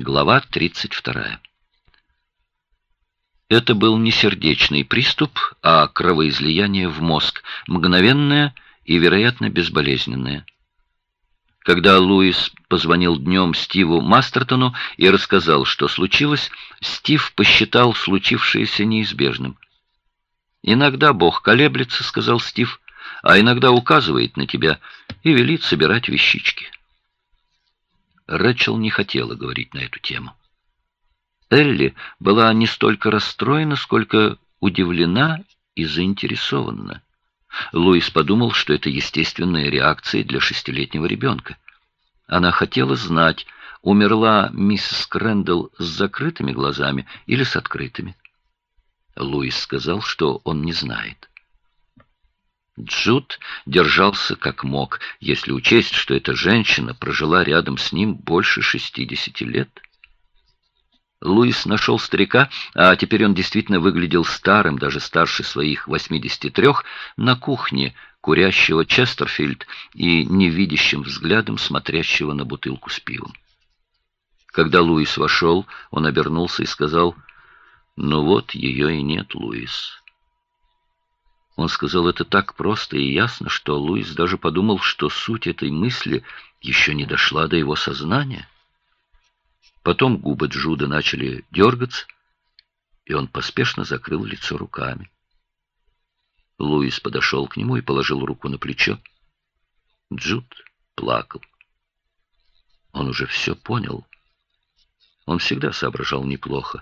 Глава 32. Это был не сердечный приступ, а кровоизлияние в мозг, мгновенное и, вероятно, безболезненное. Когда Луис позвонил днем Стиву Мастертону и рассказал, что случилось, Стив посчитал случившееся неизбежным. «Иногда Бог колеблется», — сказал Стив, — «а иногда указывает на тебя и велит собирать вещички». Рэчел не хотела говорить на эту тему. Элли была не столько расстроена, сколько удивлена и заинтересована. Луис подумал, что это естественная реакция для шестилетнего ребенка. Она хотела знать, умерла миссис Крэндалл с закрытыми глазами или с открытыми. Луис сказал, что он не знает. Джуд держался как мог, если учесть, что эта женщина прожила рядом с ним больше шестидесяти лет. Луис нашел старика, а теперь он действительно выглядел старым, даже старше своих восьмидесяти трех, на кухне, курящего Честерфильд и невидящим взглядом смотрящего на бутылку с пивом. Когда Луис вошел, он обернулся и сказал, «Ну вот, ее и нет, Луис». Он сказал это так просто и ясно, что Луис даже подумал, что суть этой мысли еще не дошла до его сознания. Потом губы Джуда начали дергаться, и он поспешно закрыл лицо руками. Луис подошел к нему и положил руку на плечо. Джуд плакал. Он уже все понял. Он всегда соображал неплохо.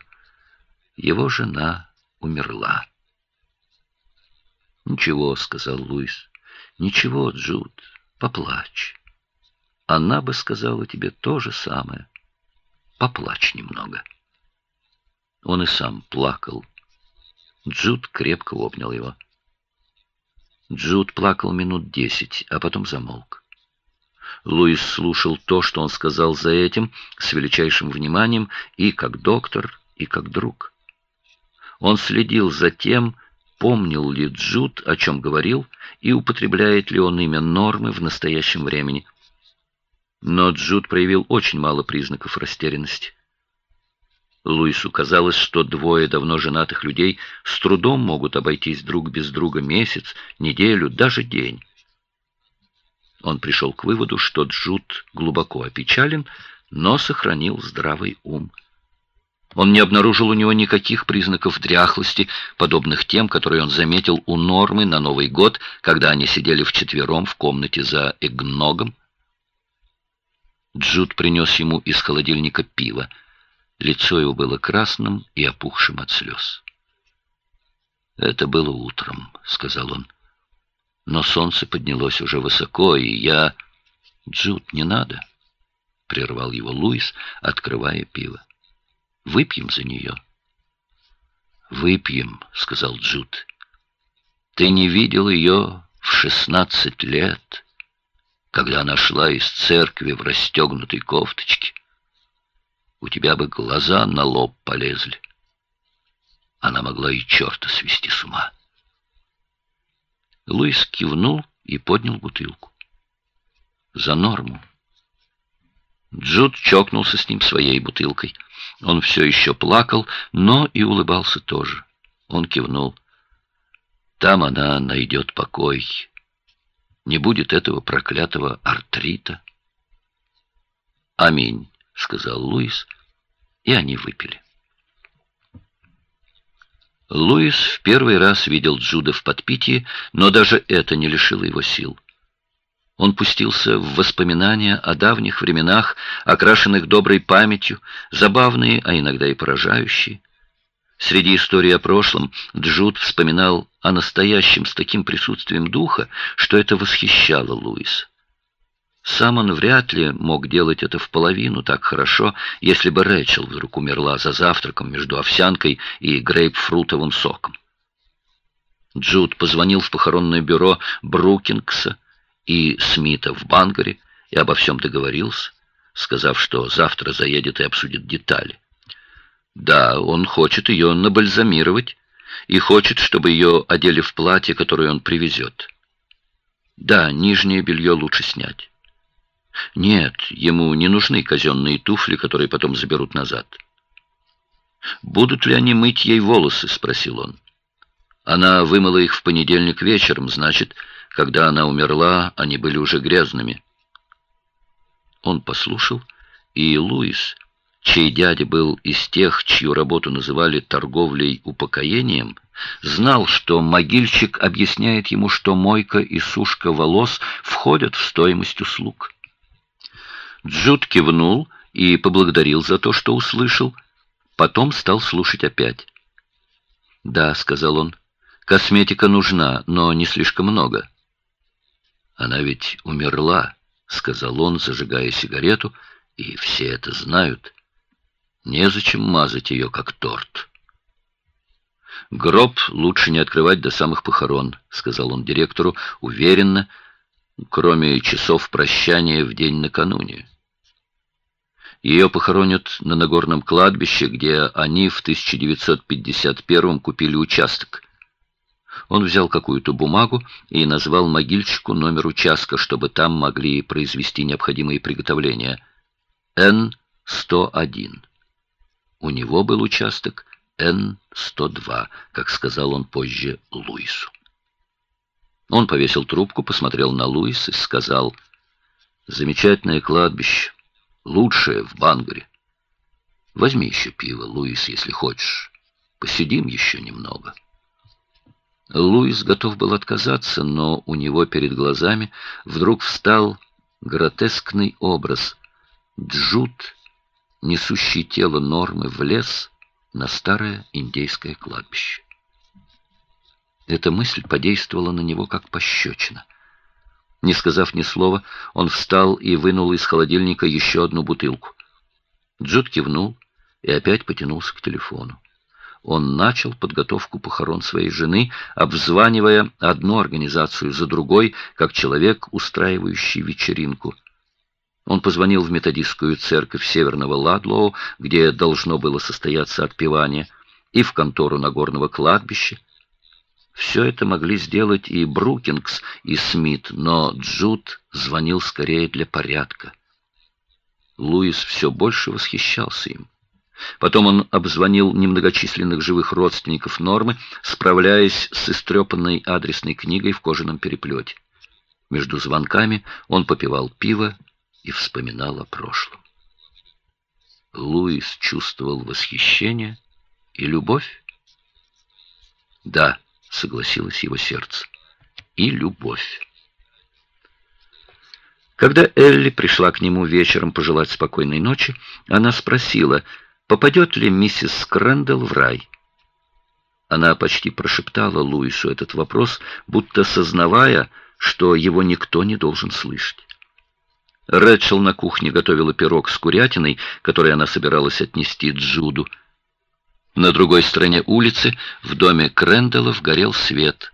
Его жена умерла. «Ничего», — сказал Луис. «Ничего, Джуд, поплачь. Она бы сказала тебе то же самое. Поплачь немного». Он и сам плакал. Джуд крепко обнял его. Джуд плакал минут десять, а потом замолк. Луис слушал то, что он сказал за этим, с величайшим вниманием, и как доктор, и как друг. Он следил за тем, помнил ли Джуд, о чем говорил, и употребляет ли он имя Нормы в настоящем времени. Но Джуд проявил очень мало признаков растерянности. Луису казалось, что двое давно женатых людей с трудом могут обойтись друг без друга месяц, неделю, даже день. Он пришел к выводу, что Джуд глубоко опечален, но сохранил здравый ум. Он не обнаружил у него никаких признаков дряхлости, подобных тем, которые он заметил у Нормы на Новый год, когда они сидели вчетвером в комнате за эгногом. Джуд принес ему из холодильника пиво. Лицо его было красным и опухшим от слез. «Это было утром», — сказал он. «Но солнце поднялось уже высоко, и я...» «Джуд, не надо», — прервал его Луис, открывая пиво. Выпьем за нее». «Выпьем», — сказал Джуд. «Ты не видел ее в шестнадцать лет, когда она шла из церкви в расстегнутой кофточке. У тебя бы глаза на лоб полезли. Она могла и черта свести с ума». Луис кивнул и поднял бутылку. «За норму». Джуд чокнулся с ним своей бутылкой. Он все еще плакал, но и улыбался тоже. Он кивнул. Там она найдет покой. Не будет этого проклятого артрита. «Аминь», — сказал Луис, и они выпили. Луис в первый раз видел Джуда в подпитии, но даже это не лишило его сил. Он пустился в воспоминания о давних временах, окрашенных доброй памятью, забавные, а иногда и поражающие. Среди истории о прошлом Джуд вспоминал о настоящем с таким присутствием духа, что это восхищало Луис. Сам он вряд ли мог делать это в половину так хорошо, если бы Рэчел вдруг умерла за завтраком между овсянкой и грейпфрутовым соком. Джуд позвонил в похоронное бюро Брукингса, и Смита в Бангаре и обо всем договорился, сказав, что завтра заедет и обсудит детали. Да, он хочет ее набальзамировать и хочет, чтобы ее одели в платье, которое он привезет. Да, нижнее белье лучше снять. Нет, ему не нужны казенные туфли, которые потом заберут назад. «Будут ли они мыть ей волосы?» — спросил он. Она вымыла их в понедельник вечером, значит, когда она умерла, они были уже грязными. Он послушал, и Луис, чей дядя был из тех, чью работу называли торговлей упокоением, знал, что могильщик объясняет ему, что мойка и сушка волос входят в стоимость услуг. Джуд кивнул и поблагодарил за то, что услышал, потом стал слушать опять. «Да», — сказал он, — «косметика нужна, но не слишком много». «Она ведь умерла», — сказал он, зажигая сигарету, — «и все это знают. Незачем мазать ее, как торт». «Гроб лучше не открывать до самых похорон», — сказал он директору, уверенно, кроме часов прощания в день накануне. Ее похоронят на Нагорном кладбище, где они в 1951 купили участок. Он взял какую-то бумагу и назвал могильщику номер участка, чтобы там могли произвести необходимые приготовления. Н-101. У него был участок Н-102, как сказал он позже Луису. Он повесил трубку, посмотрел на Луис и сказал, «Замечательное кладбище, лучшее в Бангуре. Возьми еще пиво, Луис, если хочешь. Посидим еще немного». Луис готов был отказаться, но у него перед глазами вдруг встал гротескный образ. Джут, несущий тело Нормы в лес на старое индейское кладбище. Эта мысль подействовала на него как пощечина. Не сказав ни слова, он встал и вынул из холодильника еще одну бутылку. Джуд кивнул и опять потянулся к телефону он начал подготовку похорон своей жены, обзванивая одну организацию за другой, как человек, устраивающий вечеринку. Он позвонил в методистскую церковь Северного Ладлоу, где должно было состояться отпевание, и в контору Нагорного кладбища. Все это могли сделать и Брукингс, и Смит, но Джуд звонил скорее для порядка. Луис все больше восхищался им. Потом он обзвонил немногочисленных живых родственников Нормы, справляясь с истрепанной адресной книгой в кожаном переплете. Между звонками он попивал пиво и вспоминал о прошлом. Луис чувствовал восхищение и любовь. Да, согласилось его сердце, и любовь. Когда Элли пришла к нему вечером пожелать спокойной ночи, она спросила — попадет ли миссис Крэндл в рай. Она почти прошептала Луису этот вопрос, будто сознавая, что его никто не должен слышать. Рэдшел на кухне готовила пирог с курятиной, который она собиралась отнести Джуду. На другой стороне улицы, в доме Кренделов, горел свет.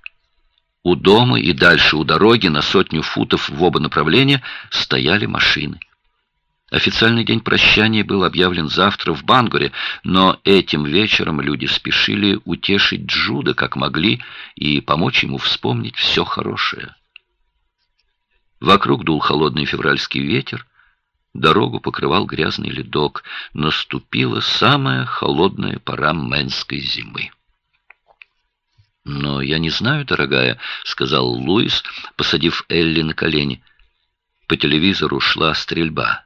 У дома и дальше у дороги на сотню футов в оба направления стояли машины. Официальный день прощания был объявлен завтра в Бангоре, но этим вечером люди спешили утешить Джуда как могли и помочь ему вспомнить все хорошее. Вокруг дул холодный февральский ветер, дорогу покрывал грязный ледок, наступила самая холодная пора мэнской зимы. «Но я не знаю, дорогая», — сказал Луис, посадив Элли на колени. По телевизору шла стрельба.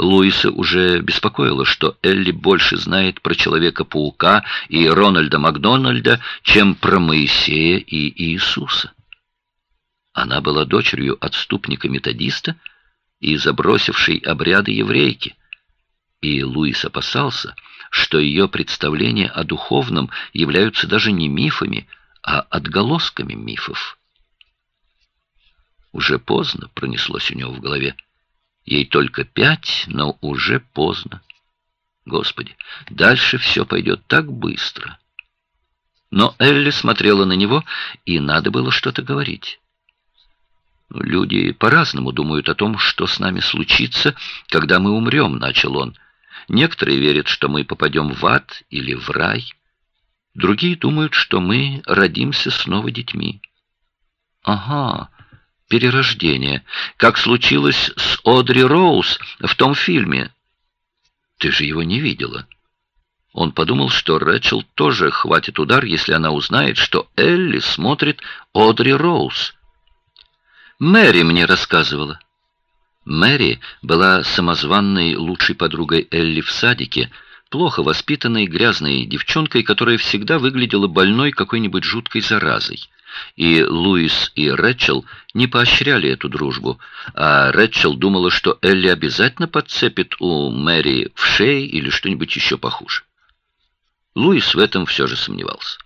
Луиса уже беспокоило, что Элли больше знает про Человека-паука и Рональда Макдональда, чем про Моисея и Иисуса. Она была дочерью отступника-методиста и забросившей обряды еврейки, и Луис опасался, что ее представления о духовном являются даже не мифами, а отголосками мифов. Уже поздно пронеслось у него в голове. Ей только пять, но уже поздно. Господи, дальше все пойдет так быстро. Но Элли смотрела на него, и надо было что-то говорить. «Люди по-разному думают о том, что с нами случится, когда мы умрем», — начал он. «Некоторые верят, что мы попадем в ад или в рай. Другие думают, что мы родимся снова детьми». «Ага, перерождение, как случилось с Одри Роуз в том фильме. Ты же его не видела. Он подумал, что Рэчел тоже хватит удар, если она узнает, что Элли смотрит Одри Роуз. Мэри мне рассказывала. Мэри была самозванной лучшей подругой Элли в садике, плохо воспитанной грязной девчонкой, которая всегда выглядела больной какой-нибудь жуткой заразой. И Луис и Рэчел не поощряли эту дружбу, а Рэчел думала, что Элли обязательно подцепит у Мэри в шее или что-нибудь еще похуже. Луис в этом все же сомневался.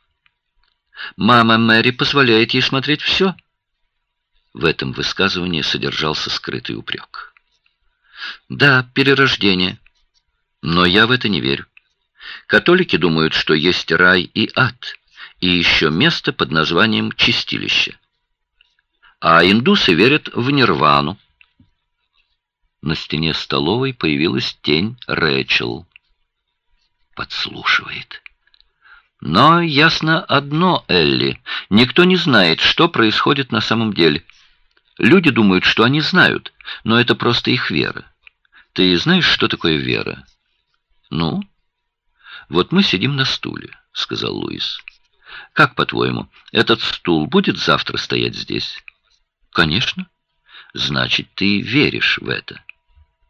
«Мама Мэри позволяет ей смотреть все». В этом высказывании содержался скрытый упрек. «Да, перерождение. Но я в это не верю. Католики думают, что есть рай и ад, и еще место под названием Чистилище. А индусы верят в нирвану. На стене столовой появилась тень Рэчел подслушивает. Но ясно одно, Элли, никто не знает, что происходит на самом деле. Люди думают, что они знают, но это просто их вера. Ты знаешь, что такое вера? Ну? Вот мы сидим на стуле, сказал Луис. Как, по-твоему, этот стул будет завтра стоять здесь? Конечно. Значит, ты веришь в это.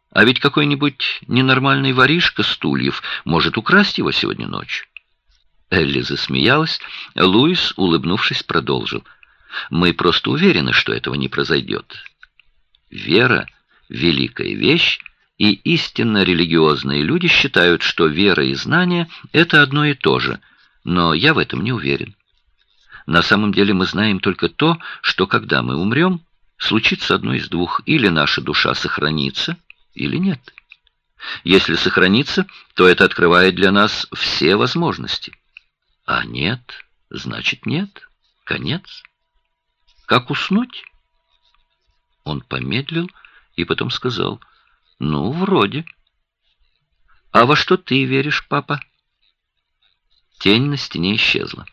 А ведь какой-нибудь ненормальный воришка стульев может украсть его сегодня ночью. Элли засмеялась, Луис, улыбнувшись, продолжил. «Мы просто уверены, что этого не произойдет. Вера — великая вещь, и истинно религиозные люди считают, что вера и знание — это одно и то же, но я в этом не уверен. На самом деле мы знаем только то, что когда мы умрем, случится одно из двух. Или наша душа сохранится, или нет. Если сохранится, то это открывает для нас все возможности. А нет, значит нет. Конец. Как уснуть? Он помедлил и потом сказал, ну, вроде. А во что ты веришь, папа? Тень на стене исчезла.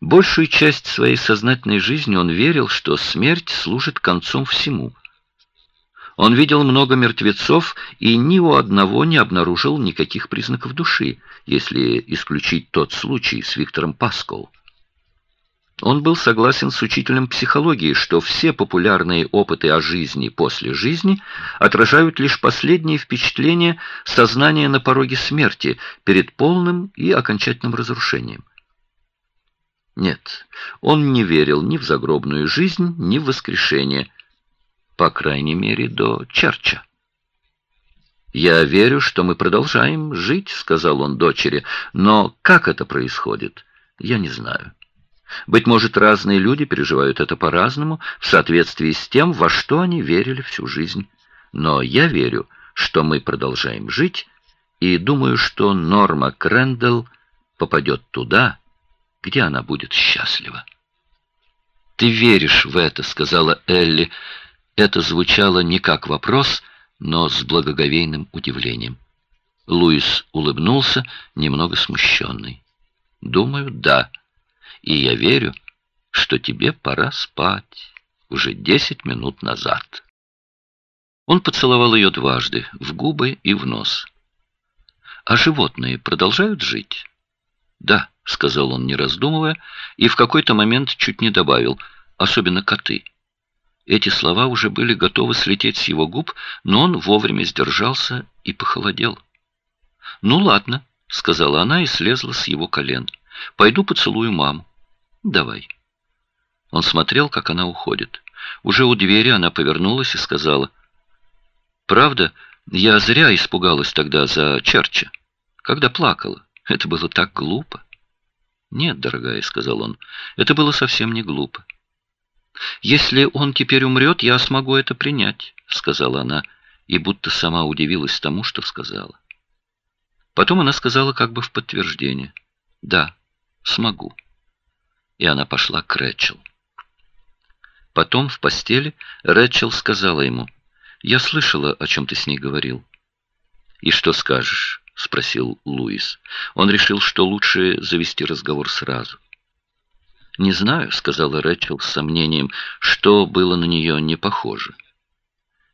Большую часть своей сознательной жизни он верил, что смерть служит концом всему — он видел много мертвецов и ни у одного не обнаружил никаких признаков души, если исключить тот случай с Виктором Паскоу. Он был согласен с учителем психологии, что все популярные опыты о жизни после жизни отражают лишь последние впечатления сознания на пороге смерти перед полным и окончательным разрушением. Нет, он не верил ни в загробную жизнь, ни в воскрешение – по крайней мере, до Черча. «Я верю, что мы продолжаем жить», — сказал он дочери, «но как это происходит, я не знаю. Быть может, разные люди переживают это по-разному, в соответствии с тем, во что они верили всю жизнь. Но я верю, что мы продолжаем жить, и думаю, что Норма Крэндалл попадет туда, где она будет счастлива. «Ты веришь в это», — сказала Элли, — это звучало не как вопрос, но с благоговейным удивлением. Луис улыбнулся, немного смущенный. «Думаю, да. И я верю, что тебе пора спать. Уже десять минут назад». Он поцеловал ее дважды, в губы и в нос. «А животные продолжают жить?» «Да», — сказал он, не раздумывая, и в какой-то момент чуть не добавил, «особенно коты». Эти слова уже были готовы слететь с его губ, но он вовремя сдержался и похолодел. «Ну ладно», — сказала она и слезла с его колен. «Пойду поцелую маму». «Давай». Он смотрел, как она уходит. Уже у двери она повернулась и сказала, «Правда, я зря испугалась тогда за Черча, когда плакала. Это было так глупо». «Нет, дорогая», — сказал он, — «это было совсем не глупо. «Если он теперь умрет, я смогу это принять», — сказала она, и будто сама удивилась тому, что сказала. Потом она сказала как бы в подтверждение. «Да, смогу». И она пошла к Рэчел. Потом в постели Рэчел сказала ему, «Я слышала, о чем ты с ней говорил». «И что скажешь?» — спросил Луис. Он решил, что лучше завести разговор сразу. «Не знаю», — сказала Рэчел с сомнением, что было на нее не похоже.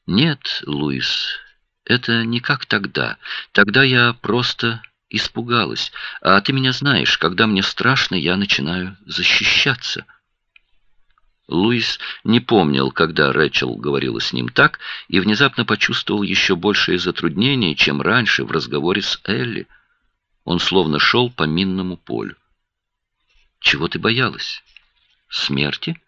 «Нет, Луис, это не как тогда. Тогда я просто испугалась. А ты меня знаешь, когда мне страшно, я начинаю защищаться». Луис не помнил, когда Рэчел говорила с ним так, и внезапно почувствовал еще большее затруднение, чем раньше в разговоре с Элли. Он словно шел по минному полю. «Чего ты боялась? Смерти?»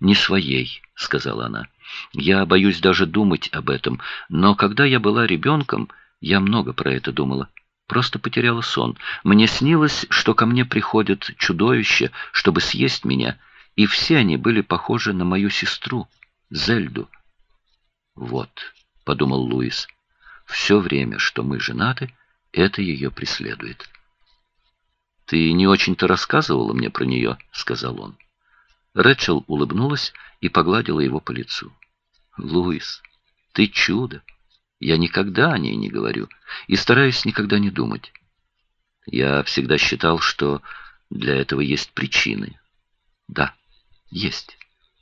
«Не своей», — сказала она. «Я боюсь даже думать об этом, но когда я была ребенком, я много про это думала. Просто потеряла сон. Мне снилось, что ко мне приходят чудовища, чтобы съесть меня» и все они были похожи на мою сестру, Зельду. «Вот», — подумал Луис, — «все время, что мы женаты, это ее преследует». «Ты не очень-то рассказывала мне про нее», — сказал он. Рэчел улыбнулась и погладила его по лицу. «Луис, ты чудо! Я никогда о ней не говорю и стараюсь никогда не думать. Я всегда считал, что для этого есть причины. Да». «Есть».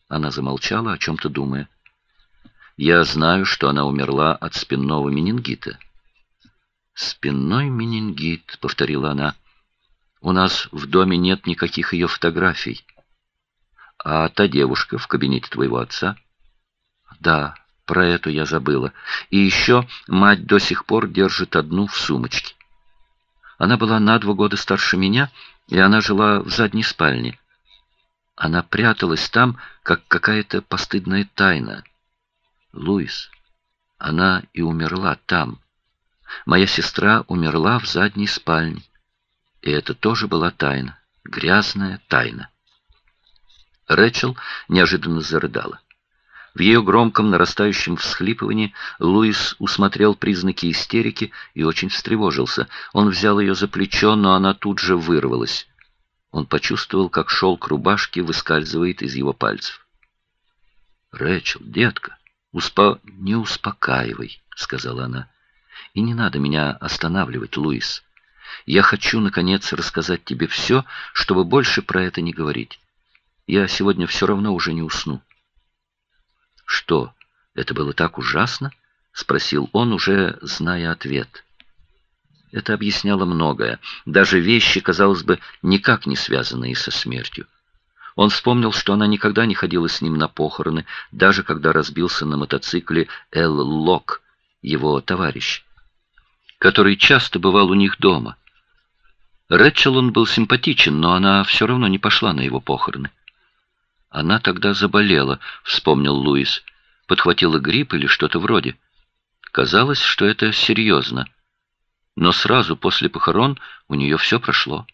Она замолчала, о чем-то думая. «Я знаю, что она умерла от спинного менингита». «Спинной менингит», — повторила она. «У нас в доме нет никаких ее фотографий». «А та девушка в кабинете твоего отца?» «Да, про эту я забыла. И еще мать до сих пор держит одну в сумочке. Она была на два года старше меня, и она жила в задней спальне. Она пряталась там, как какая-то постыдная тайна. Луис, она и умерла там. Моя сестра умерла в задней спальне. И это тоже была тайна, грязная тайна. Рэчел неожиданно зарыдала. В ее громком нарастающем всхлипывании Луис усмотрел признаки истерики и очень встревожился. Он взял ее за плечо, но она тут же вырвалась. Он почувствовал, как шелк рубашки выскальзывает из его пальцев. «Рэчел, детка, успо... не успокаивай», — сказала она. «И не надо меня останавливать, Луис. Я хочу, наконец, рассказать тебе все, чтобы больше про это не говорить. Я сегодня все равно уже не усну». «Что, это было так ужасно?» — спросил он, уже зная ответ. Это объясняло многое, даже вещи, казалось бы, никак не связанные со смертью. Он вспомнил, что она никогда не ходила с ним на похороны, даже когда разбился на мотоцикле Эл Лок, его товарищ, который часто бывал у них дома. Рэчел он был симпатичен, но она все равно не пошла на его похороны. Она тогда заболела, вспомнил Луис, подхватила грипп или что-то вроде. Казалось, что это серьезно но сразу после похорон у нее все прошло.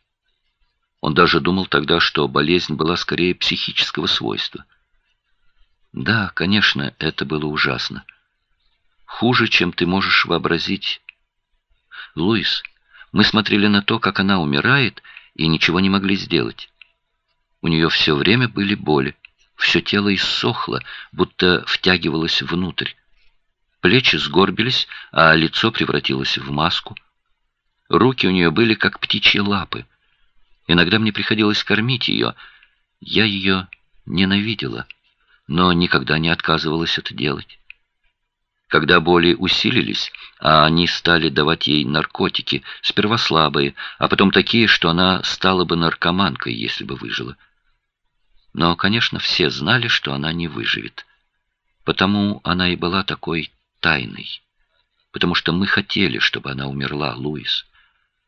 Он даже думал тогда, что болезнь была скорее психического свойства. Да, конечно, это было ужасно. Хуже, чем ты можешь вообразить. Луис, мы смотрели на то, как она умирает, и ничего не могли сделать. У нее все время были боли. Все тело иссохло, будто втягивалось внутрь. Плечи сгорбились, а лицо превратилось в маску. Руки у нее были как птичьи лапы. Иногда мне приходилось кормить ее. Я ее ненавидела, но никогда не отказывалась это делать. Когда боли усилились, а они стали давать ей наркотики, сперва слабые, а потом такие, что она стала бы наркоманкой, если бы выжила. Но, конечно, все знали, что она не выживет. Потому она и была такой тайной. Потому что мы хотели, чтобы она умерла, Луис.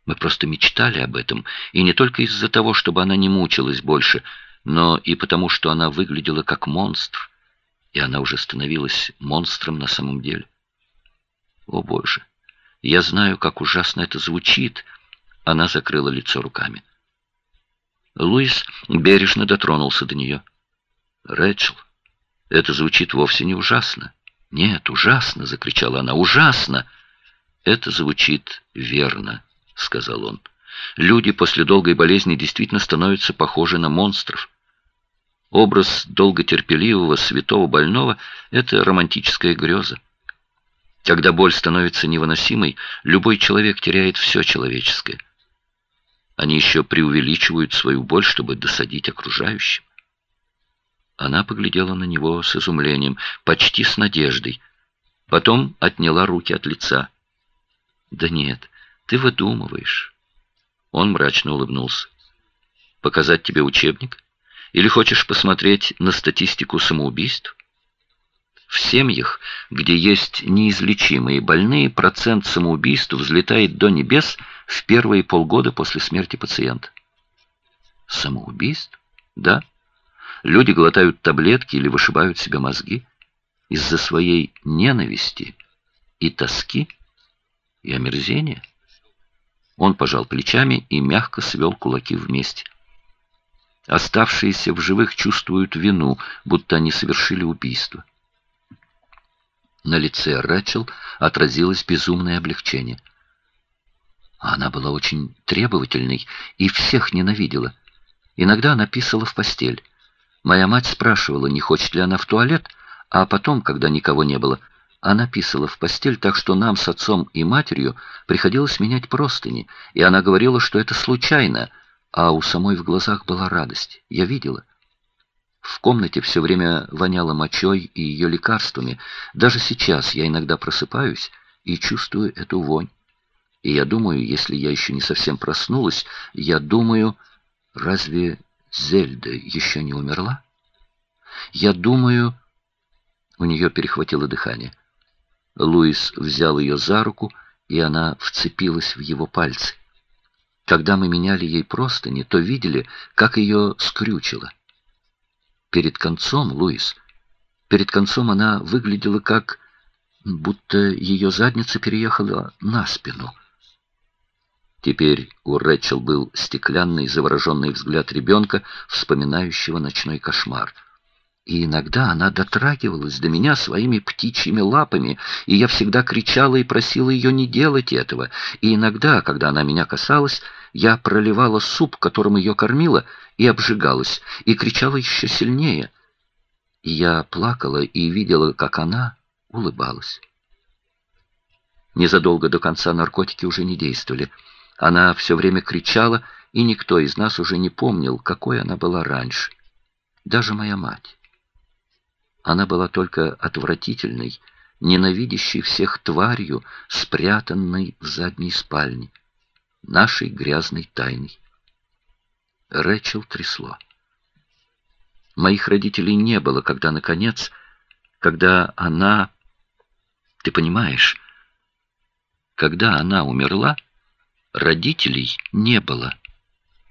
Мы просто мечтали об этом, и не только из-за того, чтобы она не мучилась больше, но и потому, что она выглядела как монстр, и она уже становилась монстром на самом деле. О, Боже! Я знаю, как ужасно это звучит. Она закрыла лицо руками. Луис бережно дотронулся до нее. Рэчел, это звучит вовсе не ужасно. Нет, ужасно, закричала она, ужасно. Это звучит верно. — сказал он. «Люди после долгой болезни действительно становятся похожи на монстров. Образ долготерпеливого святого больного — это романтическая греза. Когда боль становится невыносимой, любой человек теряет все человеческое. Они еще преувеличивают свою боль, чтобы досадить окружающим. Она поглядела на него с изумлением, почти с надеждой. Потом отняла руки от лица. «Да нет, ты выдумываешь». Он мрачно улыбнулся. «Показать тебе учебник? Или хочешь посмотреть на статистику самоубийств?» В семьях, где есть неизлечимые больные, процент самоубийств взлетает до небес в первые полгода после смерти пациента. Самоубийств? Да. Люди глотают таблетки или вышибают себе мозги из-за своей ненависти и тоски и омерзения. Он пожал плечами и мягко свел кулаки вместе. Оставшиеся в живых чувствуют вину, будто они совершили убийство. На лице Рэчел отразилось безумное облегчение. Она была очень требовательной и всех ненавидела. Иногда она писала в постель. Моя мать спрашивала, не хочет ли она в туалет, а потом, когда никого не было, она писала в постель, так что нам с отцом и матерью приходилось менять простыни, и она говорила, что это случайно, а у самой в глазах была радость. Я видела. В комнате все время воняло мочой и ее лекарствами. Даже сейчас я иногда просыпаюсь и чувствую эту вонь. И я думаю, если я еще не совсем проснулась, я думаю, разве Зельда еще не умерла? Я думаю... У нее перехватило дыхание. Луис взял ее за руку, и она вцепилась в его пальцы. Когда мы меняли ей простыни, то видели, как ее скрючило. Перед концом, Луис, перед концом она выглядела как... будто ее задница переехала на спину. Теперь у Рэчел был стеклянный завороженный взгляд ребенка, вспоминающего ночной кошмар. И иногда она дотрагивалась до меня своими птичьими лапами, и я всегда кричала и просила ее не делать этого. И иногда, когда она меня касалась, я проливала суп, которым ее кормила, и обжигалась, и кричала еще сильнее. И я плакала и видела, как она улыбалась. Незадолго до конца наркотики уже не действовали. Она все время кричала, и никто из нас уже не помнил, какой она была раньше. Даже моя мать. Она была только отвратительной, ненавидящей всех тварью, спрятанной в задней спальне нашей грязной тайной. Рэчел трясло. Моих родителей не было, когда, наконец, когда она... Ты понимаешь, когда она умерла, родителей не было.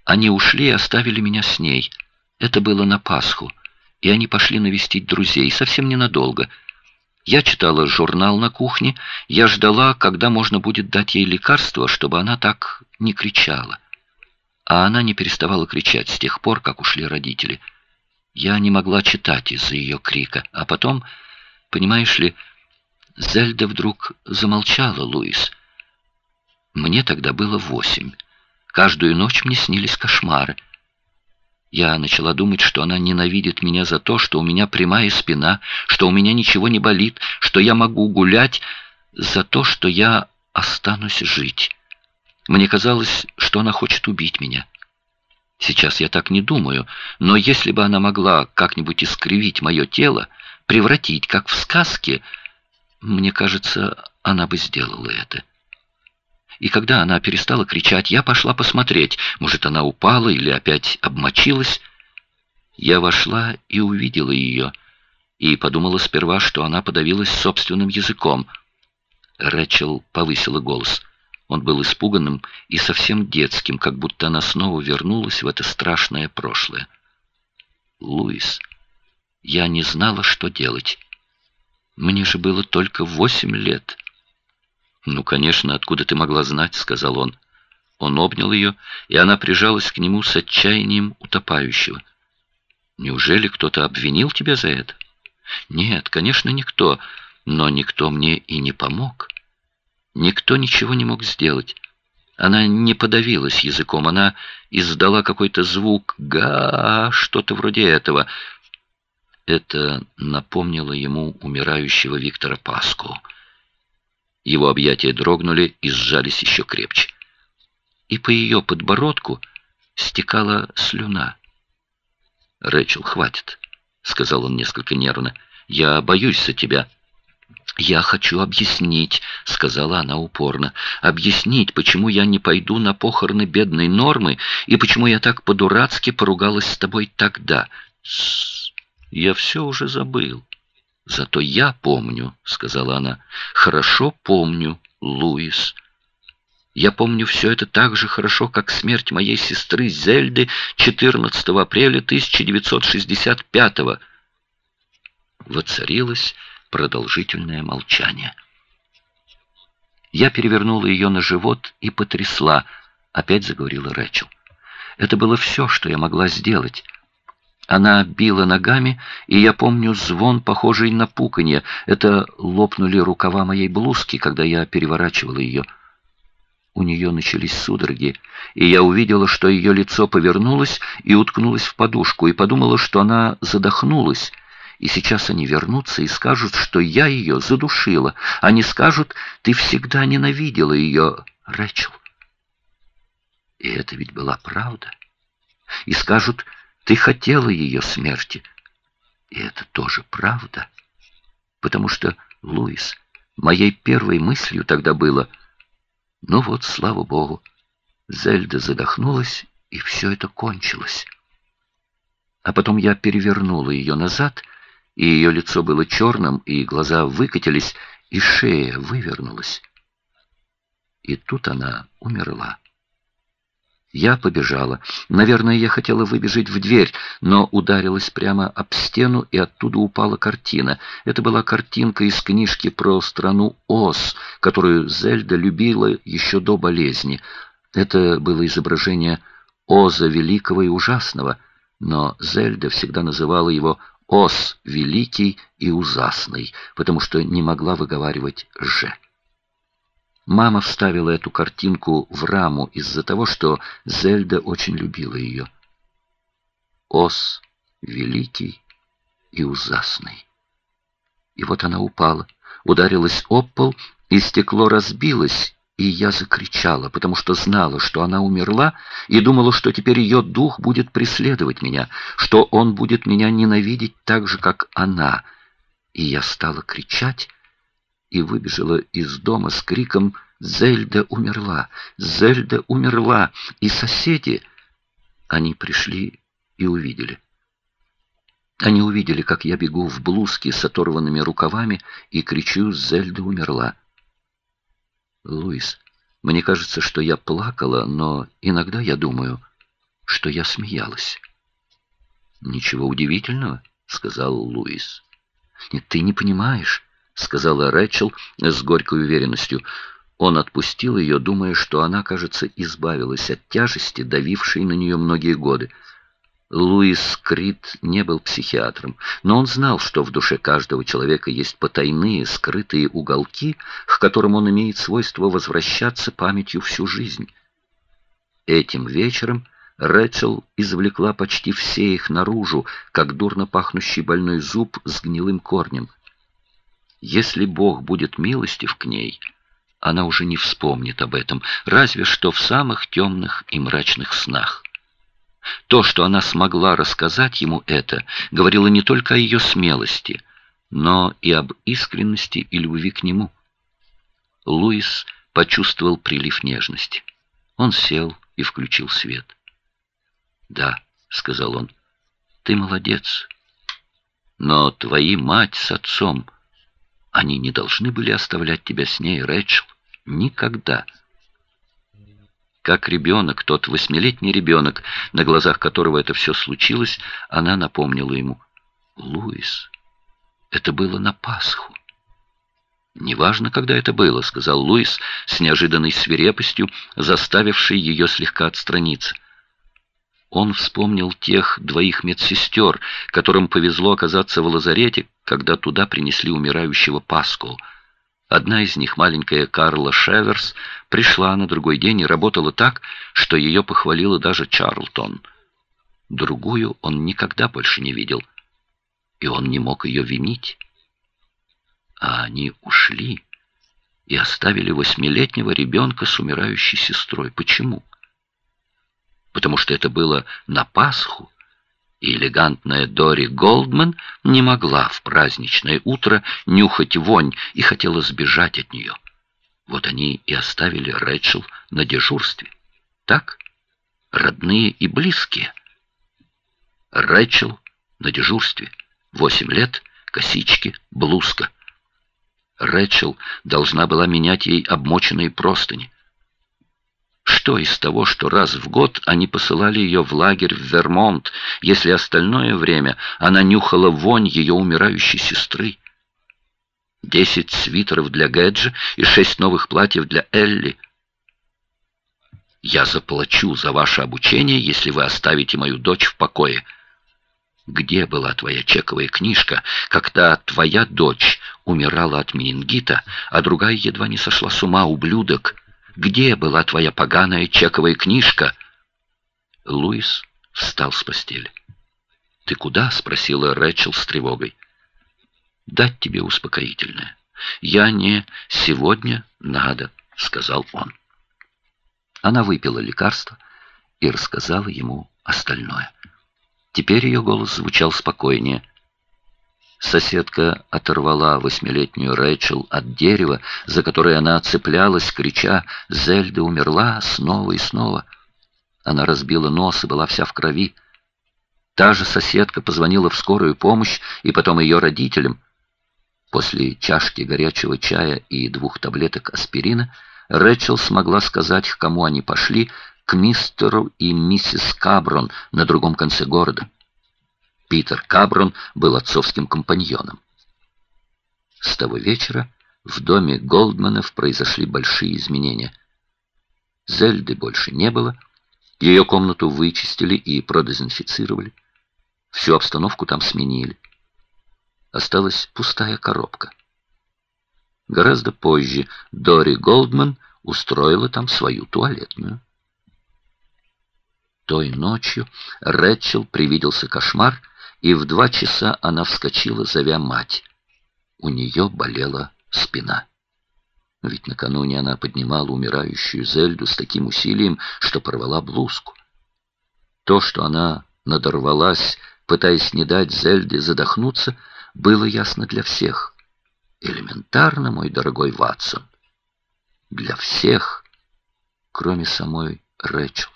Они ушли и оставили меня с ней. Это было на Пасху, и они пошли навестить друзей, совсем ненадолго — я читала журнал на кухне, я ждала, когда можно будет дать ей лекарство, чтобы она так не кричала. А она не переставала кричать с тех пор, как ушли родители. Я не могла читать из-за ее крика. А потом, понимаешь ли, Зельда вдруг замолчала, Луис. Мне тогда было восемь. Каждую ночь мне снились кошмары. Я начала думать, что она ненавидит меня за то, что у меня прямая спина, что у меня ничего не болит, что я могу гулять, за то, что я останусь жить. Мне казалось, что она хочет убить меня. Сейчас я так не думаю, но если бы она могла как-нибудь искривить мое тело, превратить, как в сказке, мне кажется, она бы сделала это. И когда она перестала кричать, я пошла посмотреть, может, она упала или опять обмочилась. Я вошла и увидела ее, и подумала сперва, что она подавилась собственным языком. Рэчел повысила голос. Он был испуганным и совсем детским, как будто она снова вернулась в это страшное прошлое. «Луис, я не знала, что делать. Мне же было только восемь лет». «Ну, конечно, откуда ты могла знать?» — сказал он. Он обнял ее, и она прижалась к нему с отчаянием утопающего. «Неужели кто-то обвинил тебя за это?» «Нет, конечно, никто, но никто мне и не помог. Никто ничего не мог сделать. Она не подавилась языком, она издала какой-то звук «га», что-то вроде этого. Это напомнило ему умирающего Виктора Паску. Его объятия дрогнули и сжались еще крепче. и по ее подбородку стекала слюна. «Рэчел, хватит», — сказал он несколько нервно. «Я боюсь за тебя». «Я хочу объяснить», — сказала она упорно, — «объяснить, почему я не пойду на похороны бедной Нормы и почему я так по-дурацки поругалась с тобой тогда». «Тссс, я все уже забыл». «Зато я помню», — сказала она, — «хорошо помню, Луис». Я помню все это так же хорошо, как смерть моей сестры Зельды 14 апреля 1965 -го. Воцарилось продолжительное молчание. Я перевернула ее на живот и потрясла. Опять заговорила Рэчел. Это было все, что я могла сделать. Она била ногами, и я помню звон, похожий на пуканье. Это лопнули рукава моей блузки, когда я переворачивала ее. У нее начались судороги, и я увидела, что ее лицо повернулось и уткнулось в подушку, и подумала, что она задохнулась, и сейчас они вернутся и скажут, что я ее задушила. Они скажут, ты всегда ненавидела ее, Рэчел. И это ведь была правда. И скажут, ты хотела ее смерти. И это тоже правда. Потому что, Луис, моей первой мыслью тогда было, ну вот, слава богу, Зельда задохнулась, и все это кончилось. А потом я перевернула ее назад и ее лицо было черным, и глаза выкатились, и шея вывернулась. И тут она умерла. Я побежала. Наверное, я хотела выбежать в дверь, но ударилась прямо об стену, и оттуда упала картина. Это была картинка из книжки про страну Оз, которую Зельда любила еще до болезни. Это было изображение Оза Великого и Ужасного, но Зельда всегда называла его Ос великий и ужасный, потому что не могла выговаривать «ж». Мама вставила эту картинку в раму из-за того, что Зельда очень любила ее. Ос великий и ужасный. И вот она упала, ударилась об пол, и стекло разбилось, и я закричала, потому что знала, что она умерла, и думала, что теперь ее дух будет преследовать меня, что он будет меня ненавидеть так же, как она. И я стала кричать и выбежала из дома с криком «Зельда умерла! Зельда умерла!» И соседи, они пришли и увидели. Они увидели, как я бегу в блузке с оторванными рукавами и кричу «Зельда умерла!» Луис, мне кажется, что я плакала, но иногда я думаю, что я смеялась. Ничего удивительного, сказал Луис. Нет, ты не понимаешь, сказала Рэчел с горькой уверенностью. Он отпустил ее, думая, что она, кажется, избавилась от тяжести, давившей на нее многие годы. Луис Крит не был психиатром, но он знал, что в душе каждого человека есть потайные, скрытые уголки, к которым он имеет свойство возвращаться памятью всю жизнь. Этим вечером Рэчел извлекла почти все их наружу, как дурно пахнущий больной зуб с гнилым корнем. Если Бог будет милостив к ней, она уже не вспомнит об этом, разве что в самых темных и мрачных снах. То, что она смогла рассказать ему это, говорило не только о ее смелости, но и об искренности и любви к нему. Луис почувствовал прилив нежности. Он сел и включил свет. «Да», — сказал он, — «ты молодец. Но твои мать с отцом, они не должны были оставлять тебя с ней, Рэчел, никогда». Как ребенок, тот восьмилетний ребенок, на глазах которого это все случилось, она напомнила ему. «Луис, это было на Пасху». «Неважно, когда это было», — сказал Луис с неожиданной свирепостью, заставивший ее слегка отстраниться. Он вспомнил тех двоих медсестер, которым повезло оказаться в лазарете, когда туда принесли умирающего Паску — Одна из них, маленькая Карла Шеверс, пришла на другой день и работала так, что ее похвалила даже Чарлтон. Другую он никогда больше не видел, и он не мог ее винить. А они ушли и оставили восьмилетнего ребенка с умирающей сестрой. Почему? Потому что это было на Пасху, и элегантная Дори Голдман не могла в праздничное утро нюхать вонь и хотела сбежать от нее. Вот они и оставили Рэчел на дежурстве. Так? Родные и близкие. Рэчел на дежурстве. Восемь лет, косички, блузка. Рэчел должна была менять ей обмоченные простыни. Что из того, что раз в год они посылали ее в лагерь в Вермонт, если остальное время она нюхала вонь ее умирающей сестры? Десять свитеров для Гэджа и шесть новых платьев для Элли. Я заплачу за ваше обучение, если вы оставите мою дочь в покое. Где была твоя чековая книжка, когда твоя дочь умирала от менингита, а другая едва не сошла с ума, ублюдок?» Где была твоя поганая чековая книжка?» Луис встал с постели. «Ты куда?» — спросила Рэчел с тревогой. «Дать тебе успокоительное. Я не... Сегодня надо», — сказал он. Она выпила лекарство и рассказала ему остальное. Теперь ее голос звучал спокойнее. Соседка оторвала восьмилетнюю Рэйчел от дерева, за которое она цеплялась, крича «Зельда умерла!» снова и снова. Она разбила нос и была вся в крови. Та же соседка позвонила в скорую помощь и потом ее родителям. После чашки горячего чая и двух таблеток аспирина Рэчел смогла сказать, к кому они пошли, к мистеру и миссис Каброн на другом конце города. Питер Каброн был отцовским компаньоном. С того вечера в доме Голдманов произошли большие изменения. Зельды больше не было, ее комнату вычистили и продезинфицировали. Всю обстановку там сменили. Осталась пустая коробка. Гораздо позже Дори Голдман устроила там свою туалетную. Той ночью Рэчел привиделся кошмар, и в два часа она вскочила, зовя мать. У нее болела спина. Ведь накануне она поднимала умирающую Зельду с таким усилием, что порвала блузку. То, что она надорвалась, пытаясь не дать Зельде задохнуться, было ясно для всех. Элементарно, мой дорогой Ватсон. Для всех, кроме самой Рэчел.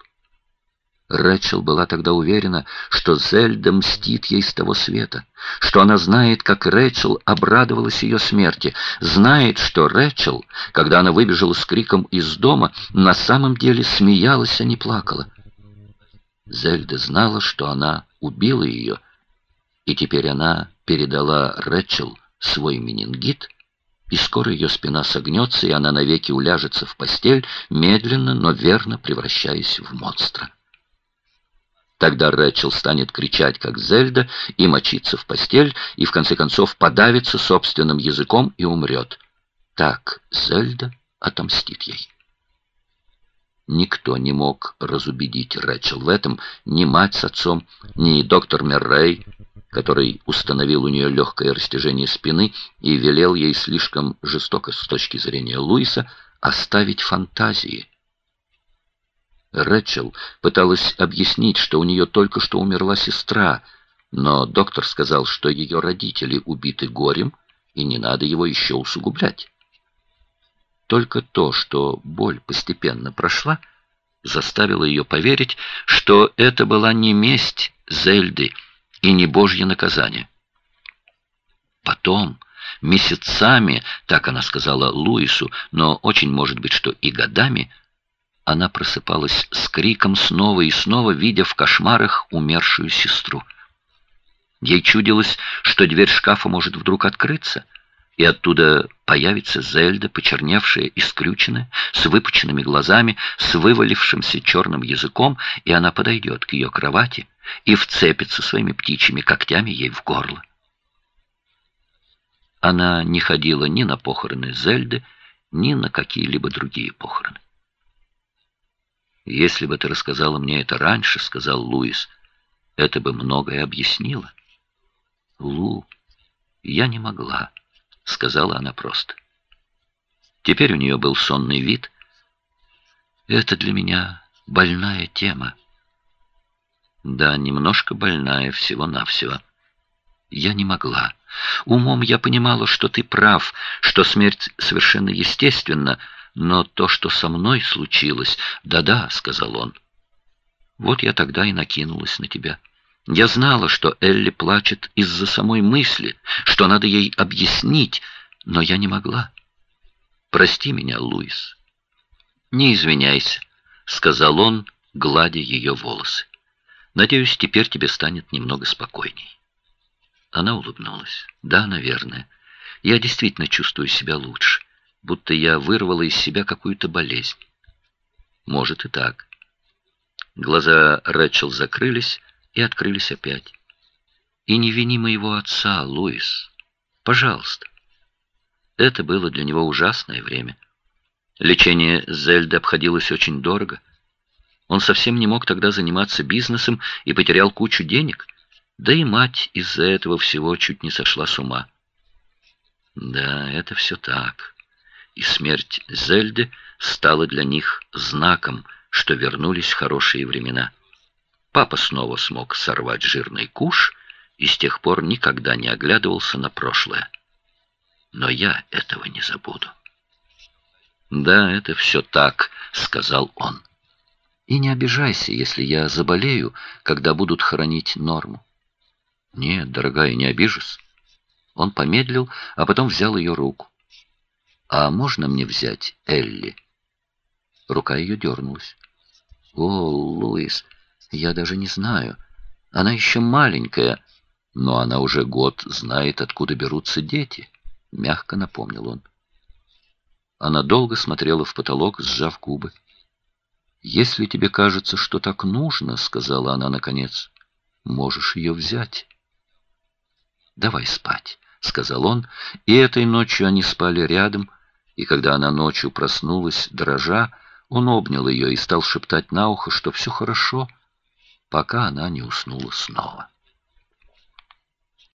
Рэчел была тогда уверена, что Зельда мстит ей с того света, что она знает, как Рэчел обрадовалась ее смерти, знает, что Рэчел, когда она выбежала с криком из дома, на самом деле смеялась, а не плакала. Зельда знала, что она убила ее, и теперь она передала Рэчел свой менингит, и скоро ее спина согнется, и она навеки уляжется в постель, медленно, но верно превращаясь в монстра. Тогда Рэчел станет кричать, как Зельда, и мочиться в постель, и в конце концов подавится собственным языком и умрет. Так Зельда отомстит ей. Никто не мог разубедить Рэчел в этом, ни мать с отцом, ни доктор Меррей, который установил у нее легкое растяжение спины и велел ей слишком жестоко с точки зрения Луиса оставить фантазии. Рэчел пыталась объяснить, что у нее только что умерла сестра, но доктор сказал, что ее родители убиты горем, и не надо его еще усугублять. Только то, что боль постепенно прошла, заставило ее поверить, что это была не месть Зельды и не Божье наказание. Потом, месяцами, так она сказала Луису, но очень может быть, что и годами, она просыпалась с криком снова и снова, видя в кошмарах умершую сестру. Ей чудилось, что дверь шкафа может вдруг открыться, и оттуда появится Зельда, почерневшая и скрюченная, с выпученными глазами, с вывалившимся черным языком, и она подойдет к ее кровати и вцепится своими птичьими когтями ей в горло. Она не ходила ни на похороны Зельды, ни на какие-либо другие похороны. «Если бы ты рассказала мне это раньше, — сказал Луис, — это бы многое объяснило». «Лу, я не могла», — сказала она просто. Теперь у нее был сонный вид. «Это для меня больная тема. Да, немножко больная всего-навсего. Я не могла. Умом я понимала, что ты прав, что смерть совершенно естественна, но то, что со мной случилось... Да-да, — сказал он. Вот я тогда и накинулась на тебя. Я знала, что Элли плачет из-за самой мысли, что надо ей объяснить, но я не могла. Прости меня, Луис. Не извиняйся, — сказал он, гладя ее волосы. Надеюсь, теперь тебе станет немного спокойней. Она улыбнулась. Да, наверное. Я действительно чувствую себя лучше, будто я вырвала из себя какую-то болезнь. Может и так. Глаза Рэчел закрылись и открылись опять. И не вини моего отца, Луис. Пожалуйста. Это было для него ужасное время. Лечение Зельды обходилось очень дорого. Он совсем не мог тогда заниматься бизнесом и потерял кучу денег. Да и мать из-за этого всего чуть не сошла с ума. Да, это все так. И смерть Зельды стала для них знаком, что вернулись хорошие времена. Папа снова смог сорвать жирный куш и с тех пор никогда не оглядывался на прошлое. Но я этого не забуду. «Да, это все так», — сказал он. «И не обижайся, если я заболею, когда будут хоронить Норму». «Нет, дорогая, не обижусь». Он помедлил, а потом взял ее руку. «А можно мне взять Элли?» Рука ее дернулась. «О, Луис, я даже не знаю. Она еще маленькая, но она уже год знает, откуда берутся дети», — мягко напомнил он. Она долго смотрела в потолок, сжав губы. «Если тебе кажется, что так нужно, — сказала она наконец, — можешь ее взять». «Давай спать», — сказал он, и этой ночью они спали рядом, и когда она ночью проснулась, дрожа, он обнял ее и стал шептать на ухо, что все хорошо, пока она не уснула снова.